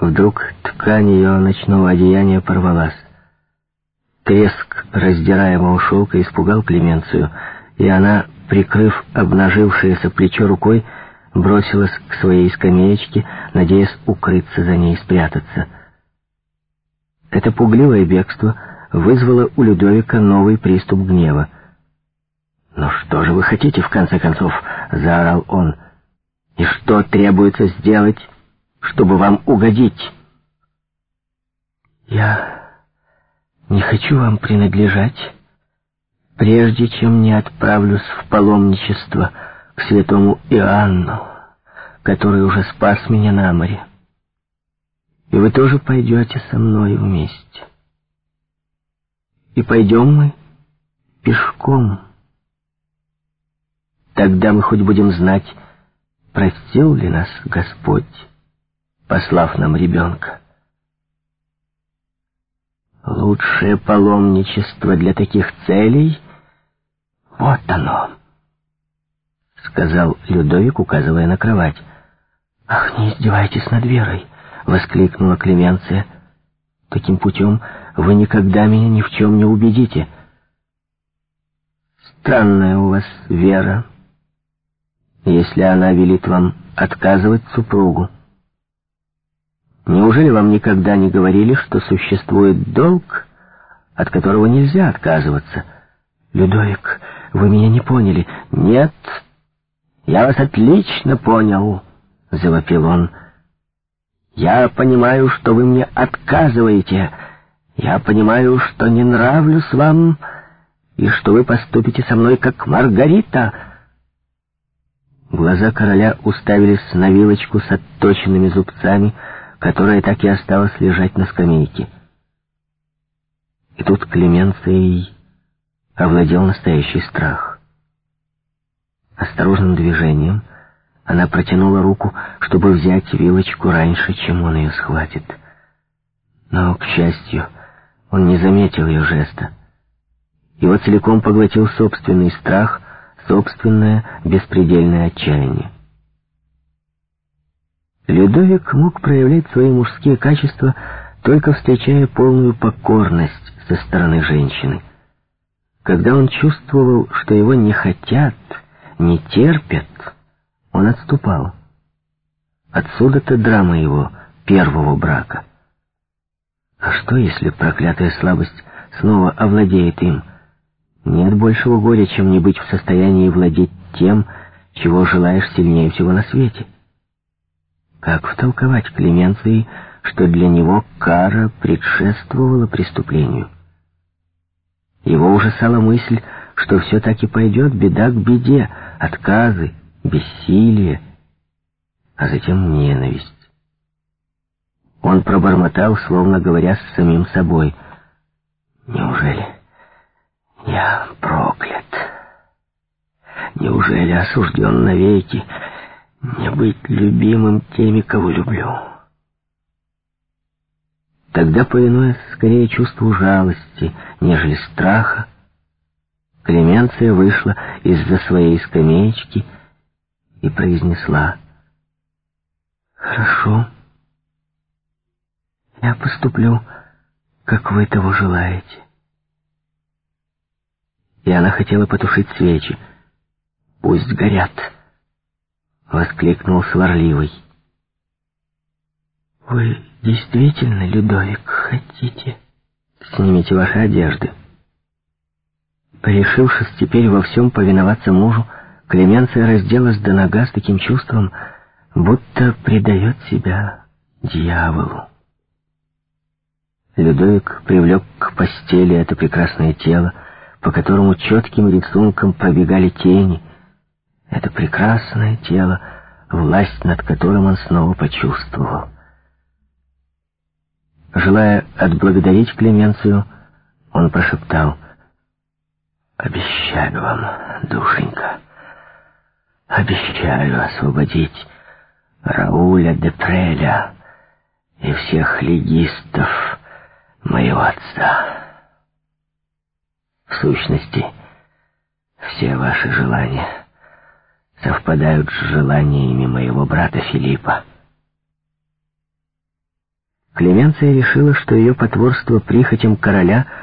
Вдруг ткань ее ночного одеяния порвалась. Треск раздираемого шелка испугал Клеменцию, и она, прикрыв обнажившееся плечо рукой, бросилась к своей скамеечке, надеясь укрыться за ней и спрятаться. Это пугливое бегство вызвало у Людовика новый приступ гнева. «Ну что же вы хотите, в конце концов?» — заорал он. «И что требуется сделать, чтобы вам угодить?» «Я не хочу вам принадлежать, прежде чем не отправлюсь в паломничество к святому Иоанну, который уже спас меня на море. И вы тоже пойдете со мной вместе. И пойдем мы пешком». Тогда мы хоть будем знать, простил ли нас Господь, послав нам ребенка. Лучшее паломничество для таких целей — вот оно, — сказал Людовик, указывая на кровать. «Ах, не издевайтесь над верой!» — воскликнула Клеменция. «Таким путем вы никогда меня ни в чем не убедите». «Странная у вас вера», если она велит вам отказывать супругу? Неужели вам никогда не говорили, что существует долг, от которого нельзя отказываться? Людовик, вы меня не поняли. Нет, я вас отлично понял, завопил он. Я понимаю, что вы мне отказываете. Я понимаю, что не нравлюсь вам, и что вы поступите со мной как Маргарита — Глаза короля уставились на вилочку с отточенными зубцами, которая так и осталась лежать на скамейке. И тут Клеменцией овладел настоящий страх. Осторожным движением она протянула руку, чтобы взять вилочку раньше, чем он ее схватит. Но, к счастью, он не заметил ее жеста. Его целиком поглотил собственный страх — собственное беспредельное отчаяние. Людовик мог проявлять свои мужские качества, только встречая полную покорность со стороны женщины. Когда он чувствовал, что его не хотят, не терпят, он отступал. Отсюда-то драма его первого брака. А что, если проклятая слабость снова овладеет им? Нет большего горя, чем не быть в состоянии владеть тем, чего желаешь сильнее всего на свете. Как втолковать Клеменции, что для него кара предшествовала преступлению? Его ужасала мысль, что все так и пойдет, беда к беде, отказы, бессилие, а затем ненависть. Он пробормотал, словно говоря с самим собой. «Неужели?» Я проклят. Неужели осужден навеки не быть любимым теми, кого люблю? Тогда, повинуясь скорее чувству жалости, нежели страха, Клеменция вышла из-за своей скамеечки и произнесла «Хорошо, я поступлю, как вы того желаете» и она хотела потушить свечи. «Пусть горят!» — воскликнул сварливый. «Вы действительно, Людовик, хотите?» «Снимите ваши одежды». Решившись теперь во всем повиноваться мужу, Клеменция разделась до нога с таким чувством, будто предает себя дьяволу. Людовик привлек к постели это прекрасное тело, по которому четким рисунком пробегали тени. Это прекрасное тело, власть над которым он снова почувствовал. Желая отблагодарить Клеменцию, он прошептал, «Обещаю вам, душенька, обещаю освободить Рауля де Преля и всех легистов моего отца». В сущности, все ваши желания совпадают с желаниями моего брата Филиппа. Клеменция решила, что ее потворство прихотям короля —